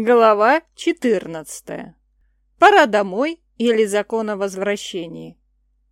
Глава 14. Пора домой или закон о возвращении.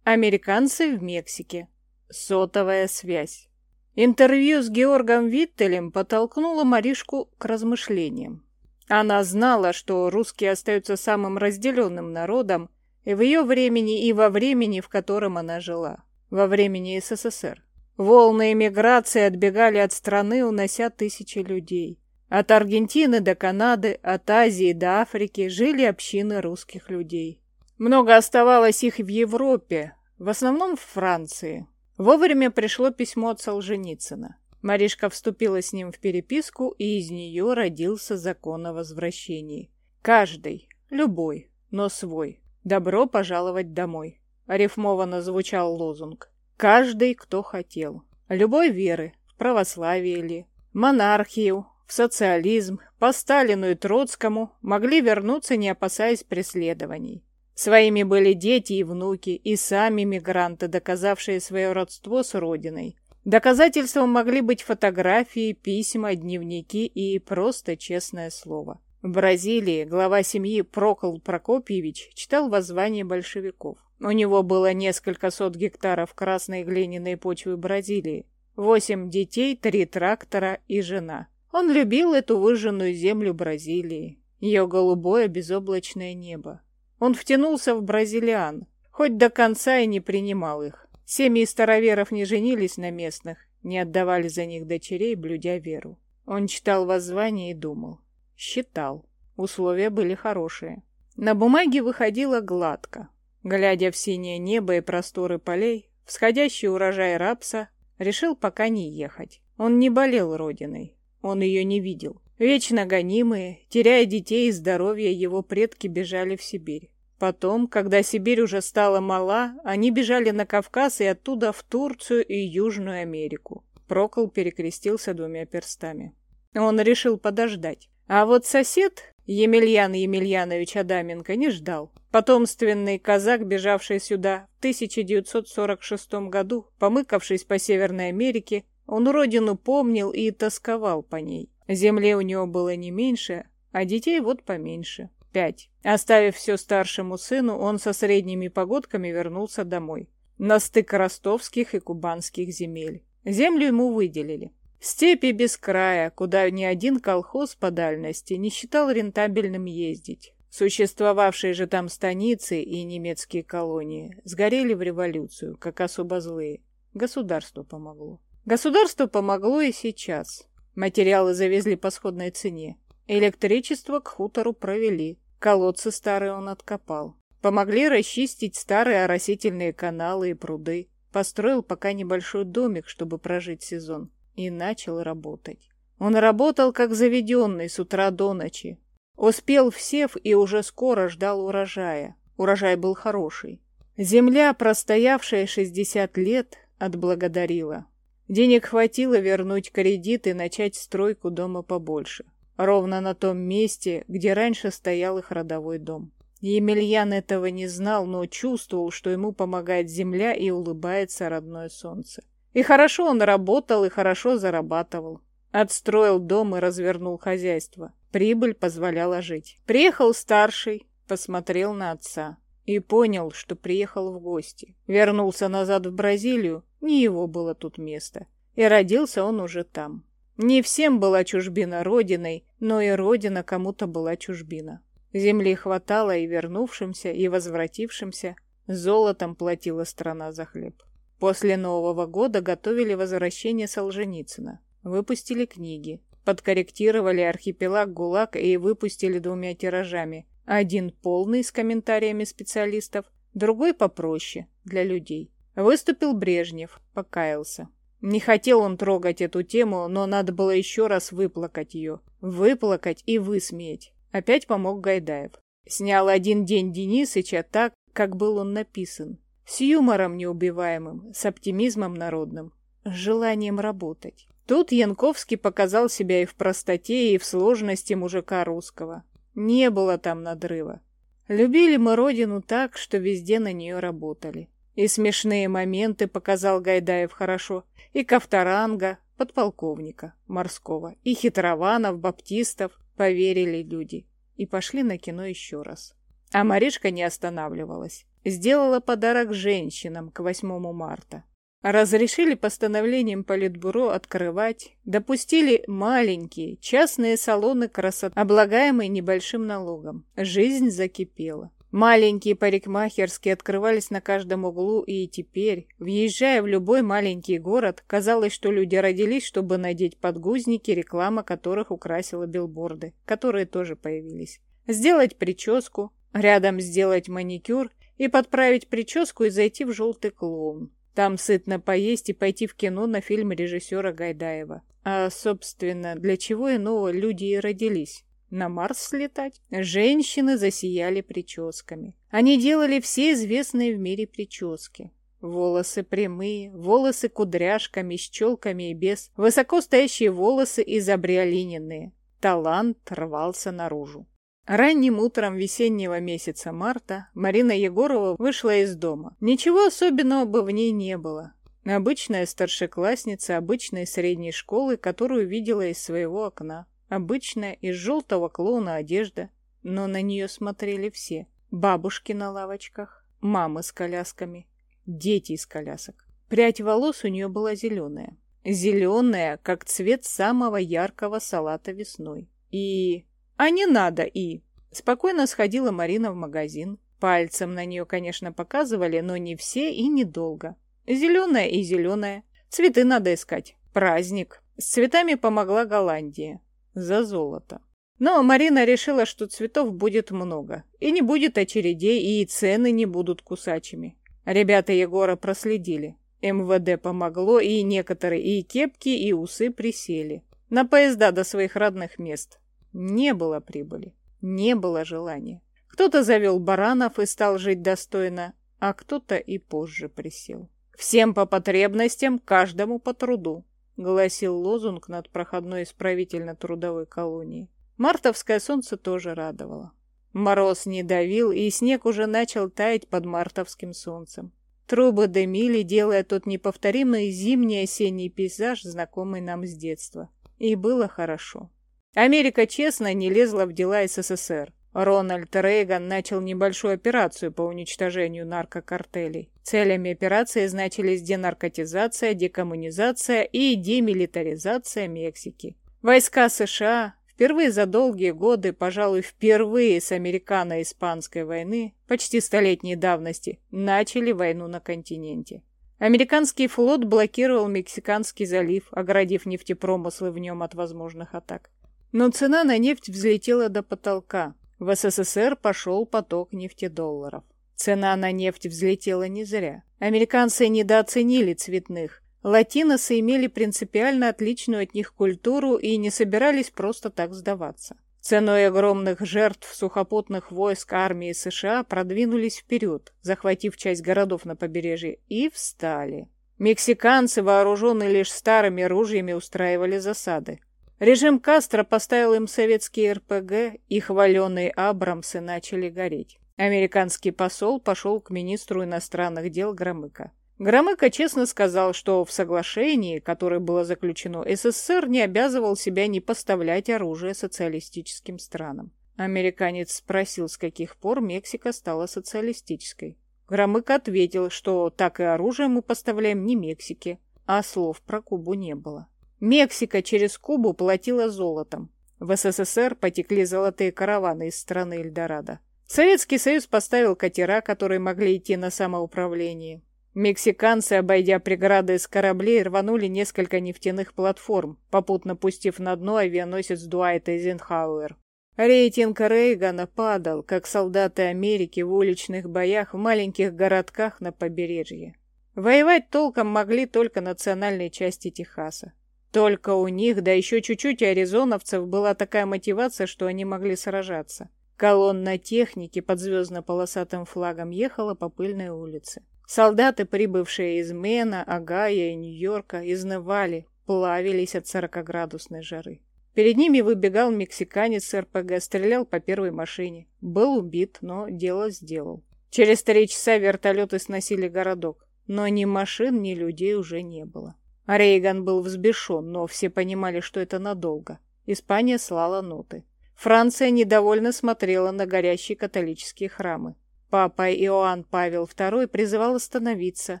Американцы в Мексике. Сотовая связь. Интервью с Георгом Виттелем подтолкнуло Маришку к размышлениям. Она знала, что русские остаются самым разделенным народом и в ее времени, и во времени, в котором она жила, во времени СССР. Волны эмиграции отбегали от страны, унося тысячи людей. От Аргентины до Канады, от Азии до Африки жили общины русских людей. Много оставалось их в Европе, в основном в Франции. Вовремя пришло письмо от Солженицына. Маришка вступила с ним в переписку, и из нее родился закон о возвращении. Каждый, любой, но свой. Добро пожаловать домой. Арифмованно звучал лозунг. Каждый, кто хотел. Любой веры, в православие ли, монархию, в социализм, по Сталину и Троцкому могли вернуться, не опасаясь преследований. Своими были дети и внуки, и сами мигранты, доказавшие свое родство с родиной. Доказательством могли быть фотографии, письма, дневники и просто честное слово. В Бразилии глава семьи Прокол Прокопьевич читал воззвание большевиков. У него было несколько сот гектаров красной глиняной почвы Бразилии, восемь детей, три трактора и жена. Он любил эту выжженную землю Бразилии, ее голубое безоблачное небо. Он втянулся в бразилиан, хоть до конца и не принимал их. Семьи староверов не женились на местных, не отдавали за них дочерей, блюдя веру. Он читал воззвание и думал. Считал. Условия были хорошие. На бумаге выходило гладко. Глядя в синее небо и просторы полей, всходящий урожай рапса, решил пока не ехать. Он не болел родиной, он ее не видел. Вечно гонимые, теряя детей и здоровье, его предки бежали в Сибирь. Потом, когда Сибирь уже стала мала, они бежали на Кавказ и оттуда в Турцию и Южную Америку. Прокол перекрестился двумя перстами. Он решил подождать. А вот сосед, Емельян Емельянович Адаменко, не ждал. Потомственный казак, бежавший сюда в 1946 году, помыкавшись по Северной Америке, он родину помнил и тосковал по ней. Земли у него было не меньше, а детей вот поменьше. Пять. Оставив все старшему сыну, он со средними погодками вернулся домой. На стык ростовских и кубанских земель. Землю ему выделили. Степи без края, куда ни один колхоз по дальности не считал рентабельным ездить. Существовавшие же там станицы и немецкие колонии сгорели в революцию, как особо злые. Государство помогло. Государство помогло и сейчас. Материалы завезли по сходной цене. Электричество к хутору провели. Колодцы старые он откопал. Помогли расчистить старые оросительные каналы и пруды. Построил пока небольшой домик, чтобы прожить сезон. И начал работать. Он работал как заведенный с утра до ночи. Успел всев и уже скоро ждал урожая. Урожай был хороший. Земля, простоявшая 60 лет, отблагодарила. Денег хватило вернуть кредит и начать стройку дома побольше. Ровно на том месте, где раньше стоял их родовой дом. Емельян этого не знал, но чувствовал, что ему помогает земля и улыбается родное солнце. И хорошо он работал, и хорошо зарабатывал. Отстроил дом и развернул хозяйство. Прибыль позволяла жить. Приехал старший, посмотрел на отца и понял, что приехал в гости. Вернулся назад в Бразилию, не его было тут место. И родился он уже там. Не всем была чужбина родиной, но и родина кому-то была чужбина. Земли хватало и вернувшимся, и возвратившимся. Золотом платила страна за хлеб. После Нового года готовили возвращение Солженицына. Выпустили книги. Подкорректировали архипелаг ГУЛАГ и выпустили двумя тиражами один полный с комментариями специалистов, другой попроще, для людей. Выступил Брежнев, покаялся. Не хотел он трогать эту тему, но надо было еще раз выплакать ее. Выплакать и высмеять. Опять помог Гайдаев. Снял один день Денисыча так, как был он написан. С юмором неубиваемым, с оптимизмом народным, с желанием работать. Тут Янковский показал себя и в простоте, и в сложности мужика русского. Не было там надрыва. Любили мы родину так, что везде на нее работали. И смешные моменты показал Гайдаев хорошо, и Ковторанга, подполковника, морского, и хитрованов, баптистов, Поверили люди и пошли на кино еще раз. А Маришка не останавливалась. Сделала подарок женщинам к 8 марта. Разрешили постановлением Политбюро открывать, допустили маленькие частные салоны красоты, облагаемые небольшим налогом. Жизнь закипела. Маленькие парикмахерские открывались на каждом углу, и теперь, въезжая в любой маленький город, казалось, что люди родились, чтобы надеть подгузники, реклама которых украсила билборды, которые тоже появились. Сделать прическу, рядом сделать маникюр и подправить прическу и зайти в желтый клоун. Там сытно поесть и пойти в кино на фильм режиссера Гайдаева. А, собственно, для чего иного люди и родились? На Марс слетать? Женщины засияли прическами. Они делали все известные в мире прически. Волосы прямые, волосы кудряшками, с челками и без, высоко стоящие волосы изобриолиненные. Талант рвался наружу. Ранним утром весеннего месяца марта Марина Егорова вышла из дома. Ничего особенного бы в ней не было. Обычная старшеклассница обычной средней школы, которую видела из своего окна. Обычная из желтого клоуна одежда, но на нее смотрели все. Бабушки на лавочках, мамы с колясками, дети из колясок. Прядь волос у нее была зеленая. Зеленая, как цвет самого яркого салата весной. И а не надо и. Спокойно сходила Марина в магазин. Пальцем на нее, конечно, показывали, но не все и недолго. Зеленая и зеленая. Цветы надо искать. Праздник. С цветами помогла Голландия. За золото. Но Марина решила, что цветов будет много. И не будет очередей, и цены не будут кусачими. Ребята Егора проследили. МВД помогло, и некоторые и кепки, и усы присели. На поезда до своих родных мест. Не было прибыли, не было желания. Кто-то завел баранов и стал жить достойно, а кто-то и позже присел. «Всем по потребностям, каждому по труду», — гласил лозунг над проходной исправительно-трудовой колонией. Мартовское солнце тоже радовало. Мороз не давил, и снег уже начал таять под мартовским солнцем. Трубы дымили, делая тот неповторимый зимний осенний пейзаж, знакомый нам с детства. И было хорошо. Америка честно не лезла в дела СССР. Рональд Рейган начал небольшую операцию по уничтожению наркокартелей. Целями операции значились денаркотизация, декоммунизация и демилитаризация Мексики. Войска США впервые за долгие годы, пожалуй, впервые с американо-испанской войны, почти столетней давности, начали войну на континенте. Американский флот блокировал Мексиканский залив, оградив нефтепромыслы в нем от возможных атак. Но цена на нефть взлетела до потолка. В СССР пошел поток нефтедолларов. Цена на нефть взлетела не зря. Американцы недооценили цветных. Латиносы имели принципиально отличную от них культуру и не собирались просто так сдаваться. Ценой огромных жертв сухопутных войск армии США продвинулись вперед, захватив часть городов на побережье, и встали. Мексиканцы, вооруженные лишь старыми ружьями, устраивали засады. Режим Кастро поставил им советские РПГ, и хваленые Абрамсы начали гореть. Американский посол пошел к министру иностранных дел Громыко. Громыко честно сказал, что в соглашении, которое было заключено, СССР не обязывал себя не поставлять оружие социалистическим странам. Американец спросил, с каких пор Мексика стала социалистической. Громыко ответил, что так и оружие мы поставляем не Мексике, а слов про Кубу не было. Мексика через Кубу платила золотом. В СССР потекли золотые караваны из страны Эльдорадо. Советский Союз поставил катера, которые могли идти на самоуправление. Мексиканцы, обойдя преграды из кораблей, рванули несколько нефтяных платформ, попутно пустив на дно авианосец Дуайта Эйзенхауэр. Рейтинг Рейгана падал, как солдаты Америки в уличных боях в маленьких городках на побережье. Воевать толком могли только национальные части Техаса. Только у них, да еще чуть-чуть аризоновцев, была такая мотивация, что они могли сражаться. Колонна техники под звездно-полосатым флагом ехала по пыльной улице. Солдаты, прибывшие из Мена, Агая и Нью-Йорка, изнывали, плавились от сорокоградусной жары. Перед ними выбегал мексиканец с РПГ, стрелял по первой машине. Был убит, но дело сделал. Через три часа вертолеты сносили городок, но ни машин, ни людей уже не было. Рейган был взбешен, но все понимали, что это надолго. Испания слала ноты. Франция недовольно смотрела на горящие католические храмы. Папа Иоанн Павел II призывал остановиться,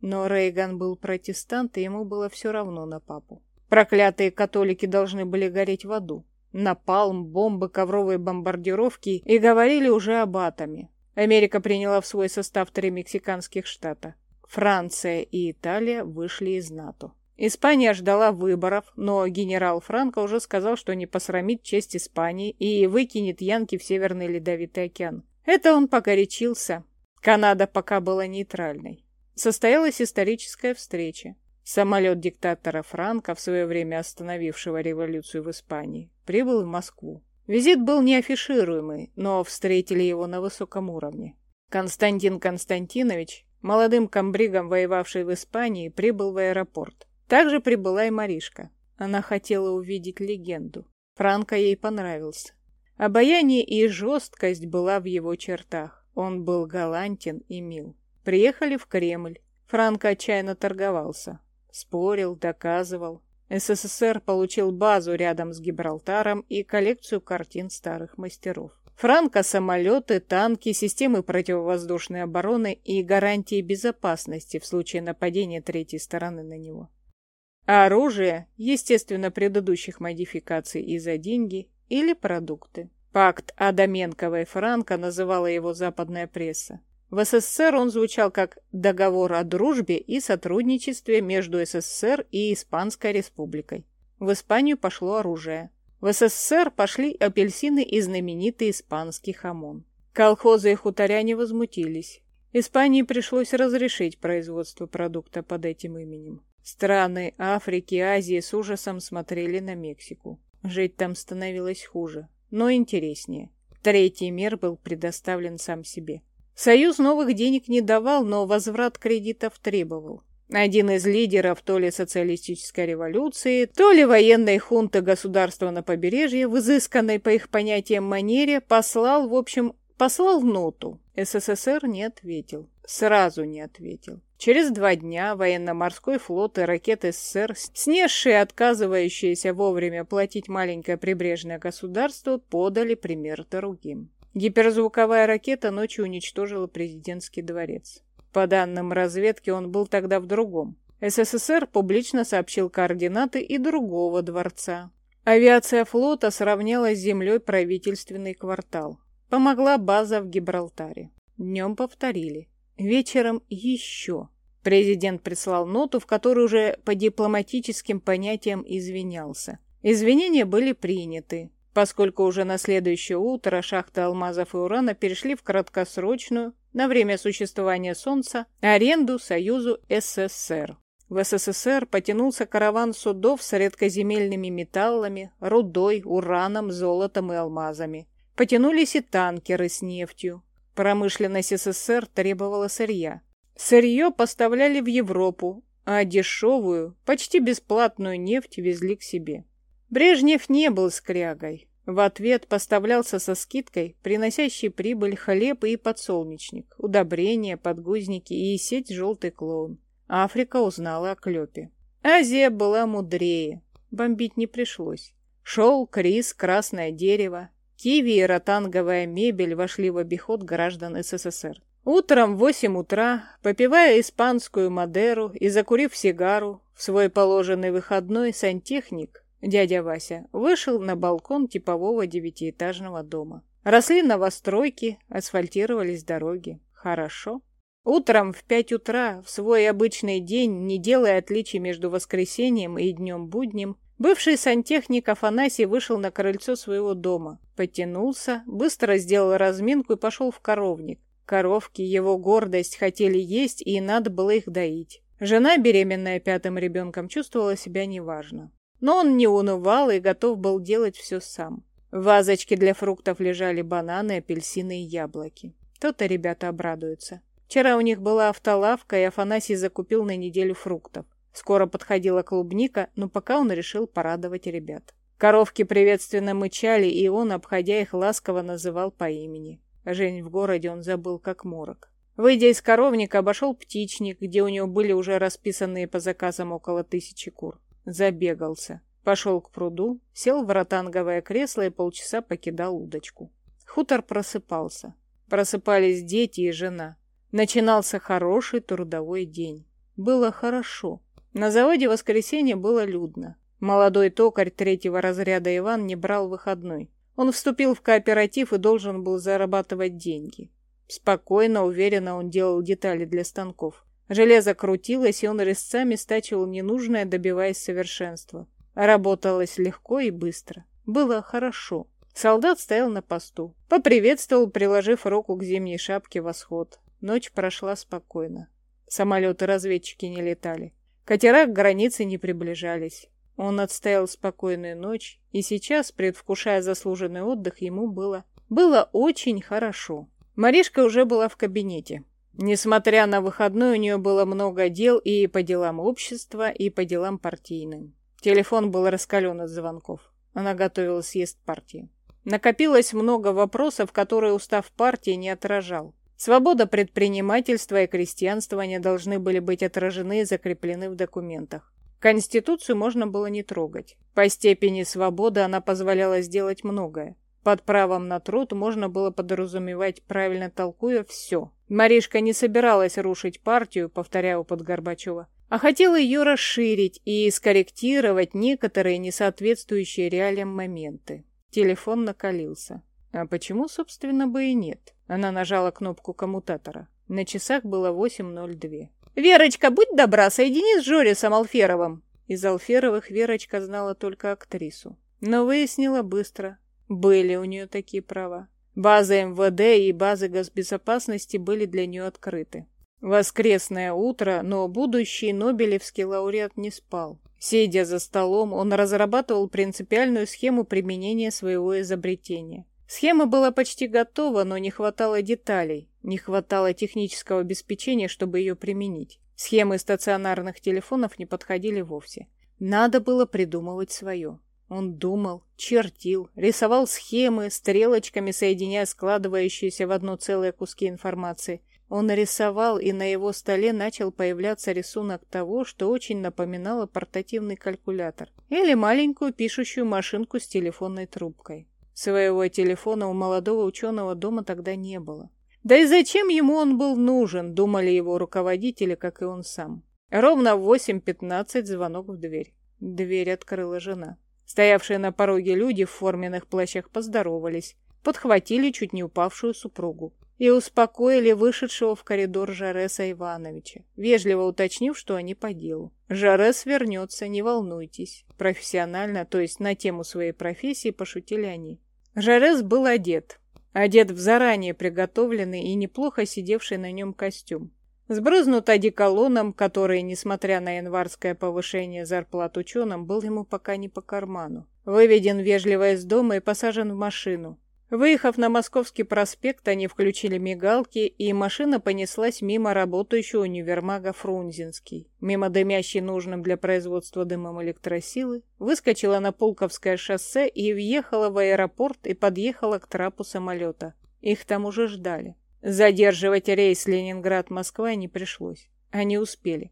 но Рейган был протестант, и ему было все равно на папу. Проклятые католики должны были гореть в аду. Напалм, бомбы, ковровые бомбардировки и говорили уже об атоме. Америка приняла в свой состав три мексиканских штата. Франция и Италия вышли из НАТО. Испания ждала выборов, но генерал Франко уже сказал, что не посрамит честь Испании и выкинет Янки в Северный Ледовитый океан. Это он погорячился. Канада пока была нейтральной. Состоялась историческая встреча. Самолет диктатора Франка, в свое время остановившего революцию в Испании, прибыл в Москву. Визит был неафишируемый, но встретили его на высоком уровне. Константин Константинович, молодым комбригом, воевавший в Испании, прибыл в аэропорт. Также прибыла и Маришка. Она хотела увидеть легенду. Франко ей понравился. Обаяние и жесткость была в его чертах. Он был галантен и мил. Приехали в Кремль. Франко отчаянно торговался. Спорил, доказывал. СССР получил базу рядом с Гибралтаром и коллекцию картин старых мастеров. Франко – самолеты, танки, системы противовоздушной обороны и гарантии безопасности в случае нападения третьей стороны на него. А оружие, естественно, предыдущих модификаций и за деньги, или продукты. Пакт Адаменкова и Франко называла его западная пресса. В СССР он звучал как «договор о дружбе и сотрудничестве между СССР и Испанской республикой». В Испанию пошло оружие. В СССР пошли апельсины и знаменитый испанский хамон. Колхозы и хуторяне возмутились. Испании пришлось разрешить производство продукта под этим именем. Страны Африки Азии с ужасом смотрели на Мексику. Жить там становилось хуже, но интереснее. Третий мир был предоставлен сам себе. Союз новых денег не давал, но возврат кредитов требовал. Один из лидеров то ли социалистической революции, то ли военной хунты государства на побережье, в изысканной по их понятиям манере, послал, в общем, послал ноту. СССР не ответил. Сразу не ответил. Через два дня военно-морской флот и ракеты СССР, снесшие отказывающиеся вовремя платить маленькое прибрежное государство, подали пример другим. Гиперзвуковая ракета ночью уничтожила президентский дворец. По данным разведки, он был тогда в другом. СССР публично сообщил координаты и другого дворца. Авиация флота сравняла с землей правительственный квартал. Помогла база в Гибралтаре. Днем повторили. Вечером еще. Президент прислал ноту, в которой уже по дипломатическим понятиям извинялся. Извинения были приняты, поскольку уже на следующее утро шахты алмазов и урана перешли в краткосрочную, на время существования Солнца, аренду Союзу СССР. В СССР потянулся караван судов с редкоземельными металлами, рудой, ураном, золотом и алмазами. Потянулись и танкеры с нефтью, Промышленность СССР требовала сырья. Сырье поставляли в Европу, а дешевую, почти бесплатную нефть везли к себе. Брежнев не был скрягой. В ответ поставлялся со скидкой, приносящий прибыль хлеб и подсолнечник, удобрения, подгузники и сеть «Желтый клоун». Африка узнала о клепе. Азия была мудрее. Бомбить не пришлось. Шелк, рис, красное дерево, Киви и ротанговая мебель вошли в обиход граждан СССР. Утром в восемь утра, попивая испанскую Мадеру и закурив сигару, в свой положенный выходной сантехник, дядя Вася, вышел на балкон типового девятиэтажного дома. Росли новостройки, асфальтировались дороги. Хорошо. Утром в пять утра, в свой обычный день, не делая отличий между воскресеньем и днем будним, Бывший сантехник Афанасий вышел на крыльцо своего дома, потянулся, быстро сделал разминку и пошел в коровник. Коровки, его гордость, хотели есть, и надо было их доить. Жена, беременная пятым ребенком, чувствовала себя неважно. Но он не унывал и готов был делать все сам. В вазочке для фруктов лежали бананы, апельсины и яблоки. То-то ребята обрадуются. Вчера у них была автолавка, и Афанасий закупил на неделю фруктов. Скоро подходила клубника, но пока он решил порадовать ребят. Коровки приветственно мычали, и он, обходя их, ласково называл по имени. Жень в городе он забыл как морок. Выйдя из коровника, обошел птичник, где у него были уже расписанные по заказам около тысячи кур. Забегался. Пошел к пруду, сел в ротанговое кресло и полчаса покидал удочку. Хутор просыпался. Просыпались дети и жена. Начинался хороший трудовой день. Было хорошо. На заводе воскресенье было людно. Молодой токарь третьего разряда Иван не брал выходной. Он вступил в кооператив и должен был зарабатывать деньги. Спокойно, уверенно он делал детали для станков. Железо крутилось, и он резцами стачивал ненужное, добиваясь совершенства. Работалось легко и быстро. Было хорошо. Солдат стоял на посту. Поприветствовал, приложив руку к зимней шапке восход. Ночь прошла спокойно. Самолеты-разведчики не летали. Катера к границе не приближались. Он отстоял спокойную ночь, и сейчас, предвкушая заслуженный отдых, ему было... Было очень хорошо. Маришка уже была в кабинете. Несмотря на выходной, у нее было много дел и по делам общества, и по делам партийным. Телефон был раскален от звонков. Она готовила съезд партии. Накопилось много вопросов, которые устав партии не отражал. Свобода предпринимательства и крестьянствования должны были быть отражены и закреплены в документах. Конституцию можно было не трогать. По степени свободы она позволяла сделать многое. Под правом на труд можно было подразумевать, правильно толкуя, все. Маришка не собиралась рушить партию, повторяя опыт Горбачева, а хотела ее расширить и скорректировать некоторые несоответствующие реалиям моменты. Телефон накалился. А почему, собственно, бы и нет? Она нажала кнопку коммутатора. На часах было 8.02. «Верочка, будь добра, соедини с Жорисом Алферовым!» Из Алферовых Верочка знала только актрису. Но выяснила быстро. Были у нее такие права. База МВД и базы госбезопасности были для нее открыты. Воскресное утро, но будущий Нобелевский лауреат не спал. Сидя за столом, он разрабатывал принципиальную схему применения своего изобретения. Схема была почти готова, но не хватало деталей, не хватало технического обеспечения, чтобы ее применить. Схемы стационарных телефонов не подходили вовсе. Надо было придумывать свое. Он думал, чертил, рисовал схемы, стрелочками соединяя складывающиеся в одно целое куски информации – он рисовал, и на его столе начал появляться рисунок того, что очень напоминало портативный калькулятор или маленькую пишущую машинку с телефонной трубкой. Своего телефона у молодого ученого дома тогда не было. Да и зачем ему он был нужен, думали его руководители, как и он сам. Ровно в 8.15 звонок в дверь. Дверь открыла жена. Стоявшие на пороге люди в форменных плащах поздоровались, подхватили чуть не упавшую супругу и успокоили вышедшего в коридор Жареса Ивановича, вежливо уточнив, что они по делу. «Жарес вернется, не волнуйтесь». Профессионально, то есть на тему своей профессии, пошутили они. Жарес был одет. Одет в заранее приготовленный и неплохо сидевший на нем костюм. Сбрызнут одеколоном, который, несмотря на январское повышение зарплат ученым, был ему пока не по карману. Выведен вежливо из дома и посажен в машину, Выехав на Московский проспект, они включили мигалки, и машина понеслась мимо работающего универмага Фрунзенский, мимо дымящей нужным для производства дымом электросилы, выскочила на Пулковское шоссе и въехала в аэропорт и подъехала к трапу самолета. Их там уже ждали. Задерживать рейс Ленинград-Москва не пришлось. Они успели.